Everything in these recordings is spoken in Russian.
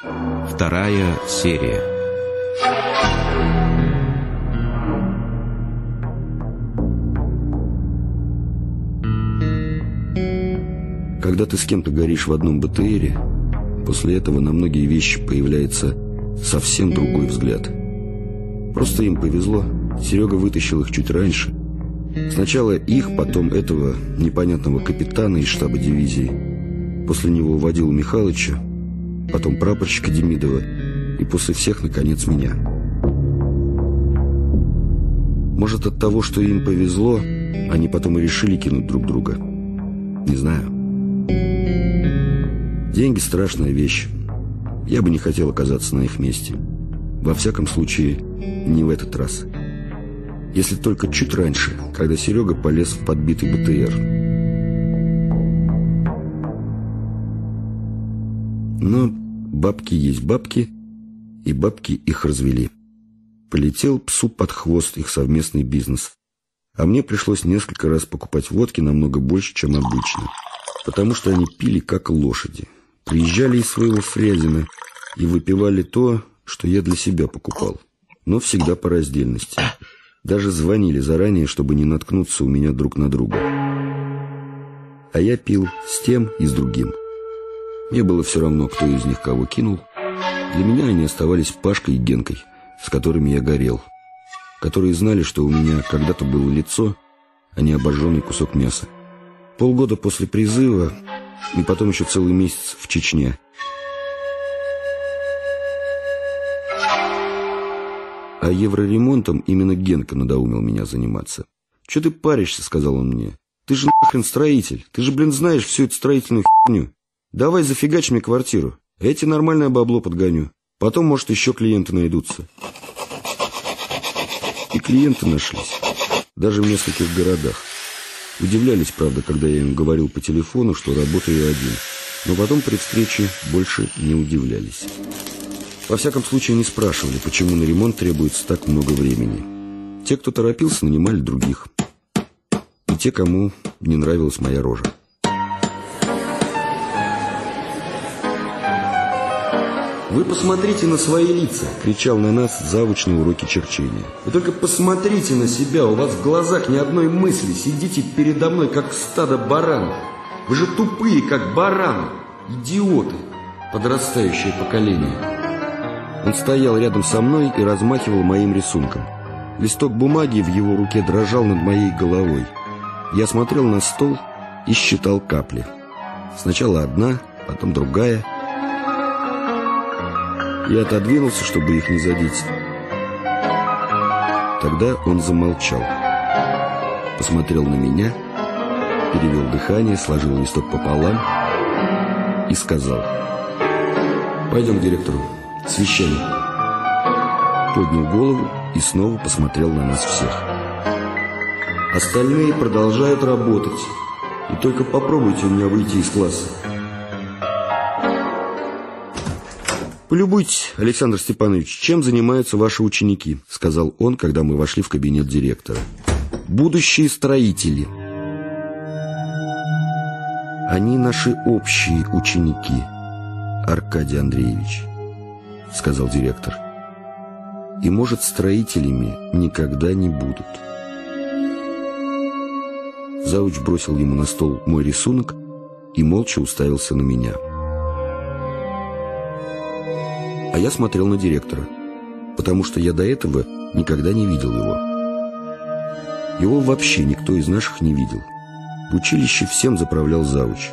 Вторая серия. Когда ты с кем-то горишь в одном БТРе, после этого на многие вещи появляется совсем другой взгляд. Просто им повезло. Серега вытащил их чуть раньше. Сначала их, потом этого непонятного капитана из штаба дивизии. После него уводил Михалыча, потом прапорщика Демидова и после всех, наконец, меня. Может, от того, что им повезло, они потом и решили кинуть друг друга. Не знаю. Деньги – страшная вещь. Я бы не хотел оказаться на их месте. Во всяком случае, не в этот раз. Если только чуть раньше, когда Серега полез в подбитый БТР. Но бабки есть бабки, и бабки их развели. Полетел псу под хвост их совместный бизнес. А мне пришлось несколько раз покупать водки намного больше, чем обычно. Потому что они пили как лошади. Приезжали из своего Фрязина и выпивали то, что я для себя покупал. Но всегда по раздельности. Даже звонили заранее, чтобы не наткнуться у меня друг на друга. А я пил с тем и с другим. Мне было все равно, кто из них кого кинул. Для меня они оставались Пашкой и Генкой, с которыми я горел. Которые знали, что у меня когда-то было лицо, а не обожженный кусок мяса. Полгода после призыва и потом еще целый месяц в Чечне. А евроремонтом именно Генка надоумил меня заниматься. «Че ты паришься?» — сказал он мне. «Ты же нахрен строитель. Ты же, блин, знаешь всю эту строительную херню. Давай зафигачь мне квартиру. Эти нормальное бабло подгоню. Потом, может, еще клиенты найдутся». И клиенты нашлись. Даже в нескольких городах. Удивлялись, правда, когда я им говорил по телефону, что работаю один. Но потом при встрече больше не удивлялись. Во всяком случае, не спрашивали, почему на ремонт требуется так много времени. Те, кто торопился, нанимали других. И те, кому не нравилась моя рожа. «Вы посмотрите на свои лица!» — кричал на нас завуч на уроке черчения. «Вы только посмотрите на себя! У вас в глазах ни одной мысли! Сидите передо мной, как стадо баранов! Вы же тупые, как бараны! Идиоты! Подрастающее поколение!» Он стоял рядом со мной и размахивал моим рисунком. Листок бумаги в его руке дрожал над моей головой. Я смотрел на стол и считал капли. Сначала одна, потом другая — я отодвинулся, чтобы их не задеть. Тогда он замолчал. Посмотрел на меня, перевел дыхание, сложил листок пополам и сказал. «Пойдем к директору. С вещами». Поднял голову и снова посмотрел на нас всех. «Остальные продолжают работать. И только попробуйте у меня выйти из класса. «Полюбуйтесь, Александр Степанович, чем занимаются ваши ученики», сказал он, когда мы вошли в кабинет директора. «Будущие строители». «Они наши общие ученики, Аркадий Андреевич», сказал директор. «И, может, строителями никогда не будут». Зауч бросил ему на стол мой рисунок и молча уставился на меня. А я смотрел на директора, потому что я до этого никогда не видел его. Его вообще никто из наших не видел. В училище всем заправлял завуч,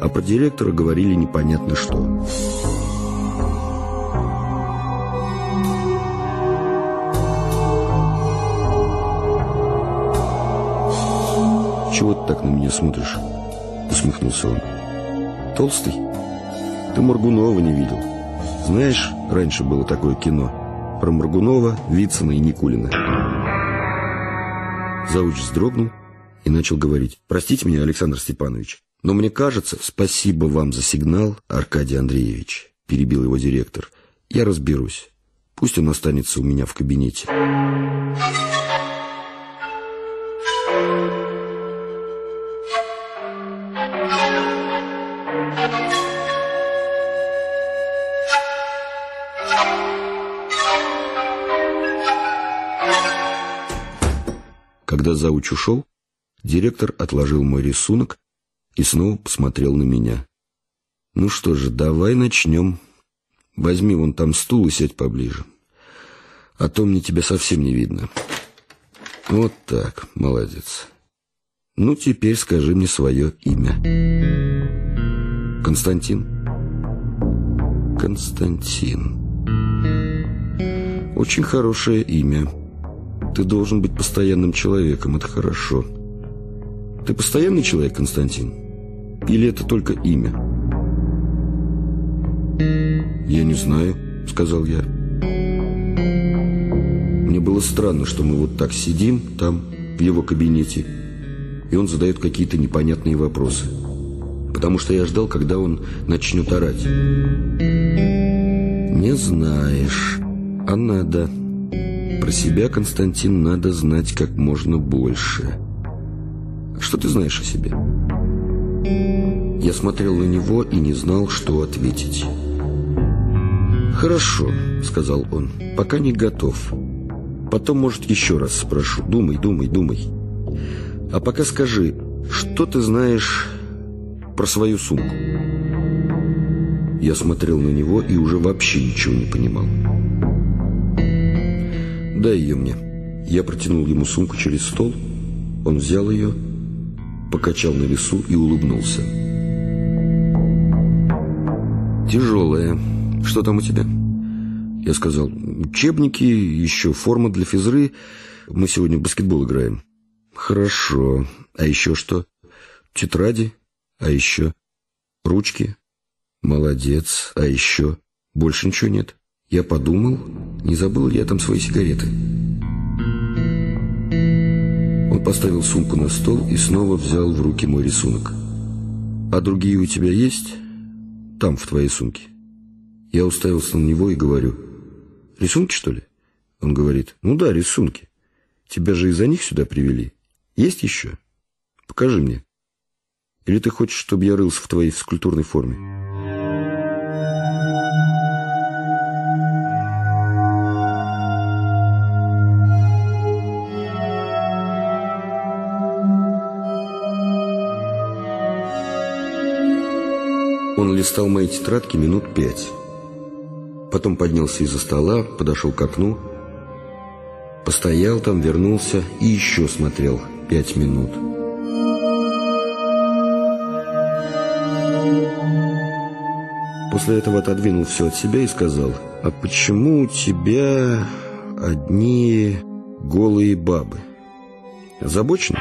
а про директора говорили непонятно что. «Чего ты так на меня смотришь?» — усмехнулся он. «Толстый? Ты Моргунова не видел». Знаешь, раньше было такое кино про Моргунова, Вицина и Никулина. Зауч вздрогнул и начал говорить. «Простите меня, Александр Степанович, но мне кажется, спасибо вам за сигнал, Аркадий Андреевич», перебил его директор. «Я разберусь. Пусть он останется у меня в кабинете». Когда зауч ушел, директор отложил мой рисунок и снова посмотрел на меня. «Ну что же, давай начнем. Возьми вон там стул и сядь поближе. А то мне тебя совсем не видно». «Вот так, молодец. Ну, теперь скажи мне свое имя». «Константин?» «Константин. Очень хорошее имя. Ты должен быть постоянным человеком, это хорошо. Ты постоянный человек, Константин? Или это только имя?» «Я не знаю», — сказал я. Мне было странно, что мы вот так сидим там, в его кабинете, и он задает какие-то непонятные вопросы. Потому что я ждал, когда он начнет орать. «Не знаешь, а надо. Про себя, Константин, надо знать как можно больше. Что ты знаешь о себе?» Я смотрел на него и не знал, что ответить. «Хорошо», — сказал он, — «пока не готов. Потом, может, еще раз спрошу. Думай, думай, думай. А пока скажи, что ты знаешь про свою сумку?» Я смотрел на него и уже вообще ничего не понимал. «Дай ее мне». Я протянул ему сумку через стол. Он взял ее, покачал на весу и улыбнулся. «Тяжелая. Что там у тебя?» Я сказал, учебники, еще форма для физры. Мы сегодня в баскетбол играем. Хорошо. А еще что? Тетради? А еще? Ручки? Молодец. А еще? Больше ничего нет. Я подумал, не забыл ли я там свои сигареты. Он поставил сумку на стол и снова взял в руки мой рисунок. «А другие у тебя есть? Там, в твоей сумке?» Я уставился на него и говорю, «Рисунки, что ли?» Он говорит, «Ну да, рисунки. Тебя же из-за них сюда привели. Есть еще? Покажи мне. Или ты хочешь, чтобы я рылся в твоей физкультурной форме?» Он листал мои тетрадки минут пять. Потом поднялся из-за стола, подошел к окну, постоял там, вернулся и еще смотрел пять минут. После этого отодвинул все от себя и сказал, «А почему у тебя одни голые бабы? Озабочены?»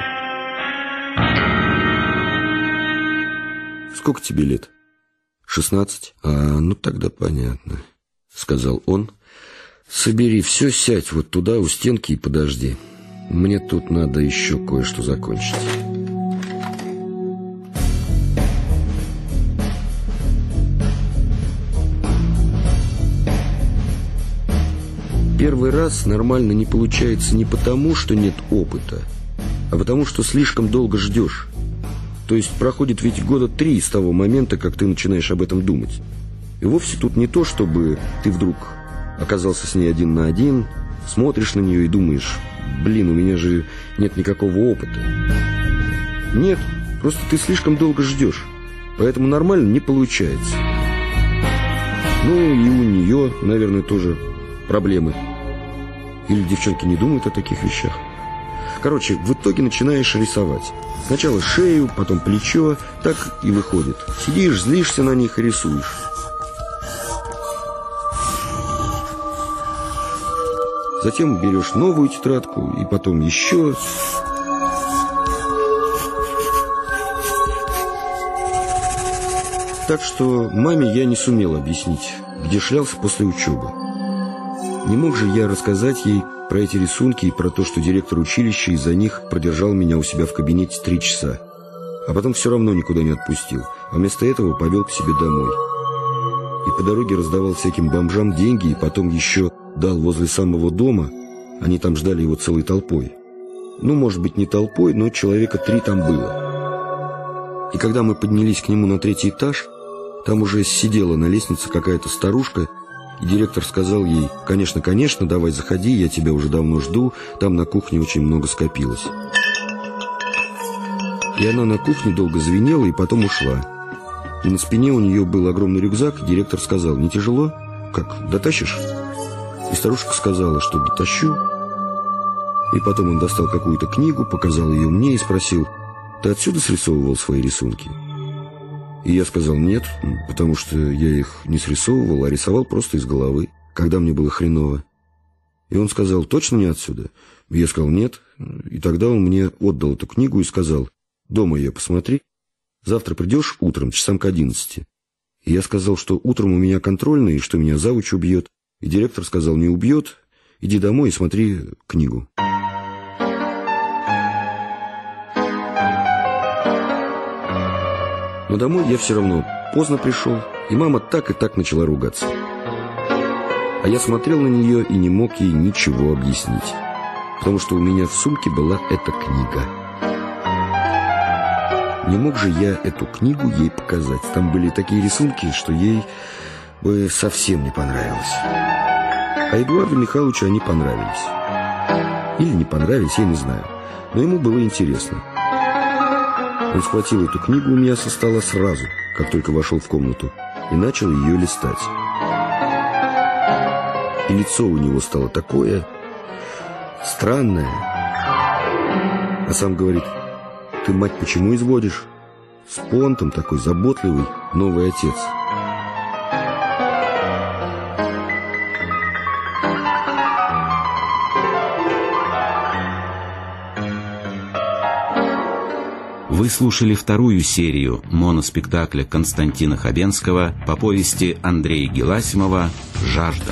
«Сколько тебе лет?» «Шестнадцать?» «А, ну тогда понятно». — сказал он. «Собери все, сядь вот туда, у стенки и подожди. Мне тут надо еще кое-что закончить». Первый раз нормально не получается не потому, что нет опыта, а потому, что слишком долго ждешь. То есть проходит ведь года три с того момента, как ты начинаешь об этом думать. И вовсе тут не то, чтобы ты вдруг оказался с ней один на один, смотришь на нее и думаешь, блин, у меня же нет никакого опыта. Нет, просто ты слишком долго ждешь, поэтому нормально не получается. Ну и у нее, наверное, тоже проблемы. Или девчонки не думают о таких вещах. Короче, в итоге начинаешь рисовать. Сначала шею, потом плечо, так и выходит. Сидишь, злишься на них и рисуешь. Затем берешь новую тетрадку и потом еще. Так что маме я не сумел объяснить, где шлялся после учебы. Не мог же я рассказать ей про эти рисунки и про то, что директор училища из-за них продержал меня у себя в кабинете три часа. А потом все равно никуда не отпустил, а вместо этого повел к себе домой. И по дороге раздавал всяким бомжам деньги и потом еще дал возле самого дома, они там ждали его целой толпой. Ну, может быть, не толпой, но человека три там было. И когда мы поднялись к нему на третий этаж, там уже сидела на лестнице какая-то старушка И директор сказал ей, «Конечно, конечно, давай заходи, я тебя уже давно жду, там на кухне очень много скопилось». И она на кухне долго звенела и потом ушла. И на спине у нее был огромный рюкзак, и директор сказал, «Не тяжело? Как, дотащишь?» И старушка сказала, что дотащу. И потом он достал какую-то книгу, показал ее мне и спросил, «Ты отсюда срисовывал свои рисунки?» И я сказал «нет», потому что я их не срисовывал, а рисовал просто из головы, когда мне было хреново. И он сказал «точно не отсюда?» Я сказал «нет». И тогда он мне отдал эту книгу и сказал «дома ее посмотри, завтра придешь утром, часам к одиннадцати». И я сказал, что утром у меня контрольный, и что меня завуч убьет. И директор сказал «не убьет, иди домой и смотри книгу». Но домой я все равно поздно пришел, и мама так и так начала ругаться. А я смотрел на нее и не мог ей ничего объяснить, потому что у меня в сумке была эта книга. Не мог же я эту книгу ей показать. Там были такие рисунки, что ей бы совсем не понравилось. А Эдуарду Михайловичу они понравились. Или не понравились, я не знаю. Но ему было интересно. Он схватил эту книгу у меня со стола сразу, как только вошел в комнату, и начал ее листать. И лицо у него стало такое странное. А сам говорит, ты, мать, почему изводишь? С понтом такой заботливый новый отец. Вы слушали вторую серию моноспектакля Константина Хабенского по повести Андрея Геласимова «Жажда».